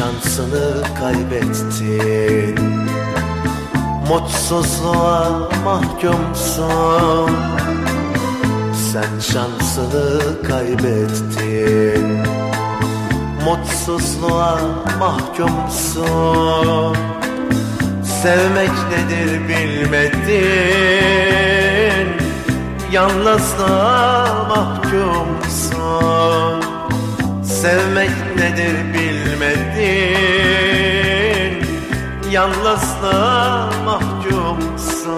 şansını kaybettin. Mutsuzluğa mahkumsun. Sen şansını kaybettin. Mutsuzluğa mahkumsun. Sevmek nedir bilmedin. Yalnızlığa mahkumsun Sevmek nedir bilmedin? Yalnızlığa mahkumsun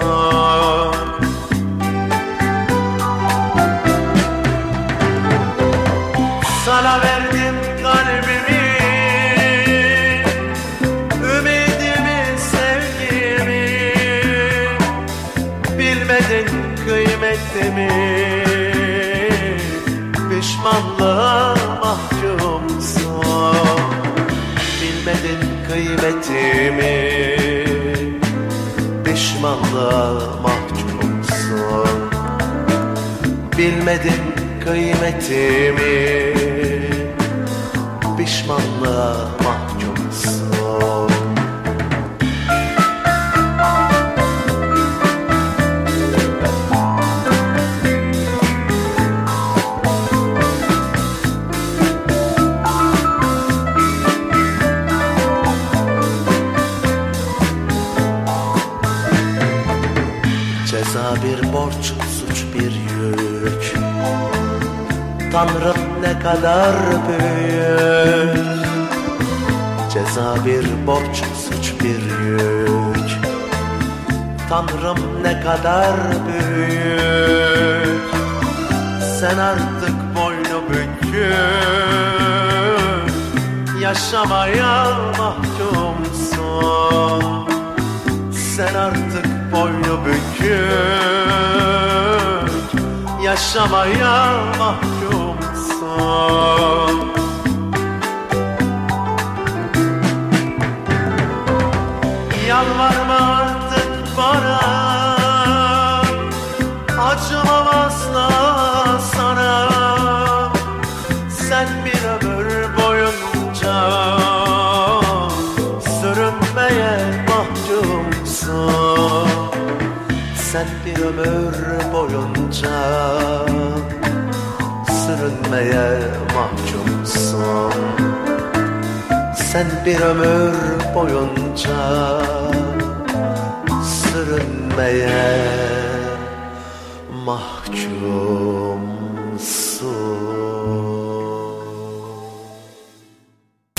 Sana verdim kalbimi Ümidimi, sevgimi. Bilmedin kıymetimi Pişmanlığa kıymetimi Pişmanlığa mahkumsun Bilmedin kıymetimi Pişmanlığa mahkumsun Ceza bir borç, suç bir yük. Tanrım ne kadar büyük. Ceza bir borç, suç bir yük. Tanrım ne kadar büyük. Sen artık boynu bükük. Yaşamaya mahkumsun Sen artık boynu bükük. Yaşamaya mahkumsun Yalvarma artık bana. Acımam asla Sen bir ömür boyunca Sürünmeye mahkumsun. Sen bir ömür boyunca sürünmeye mahkum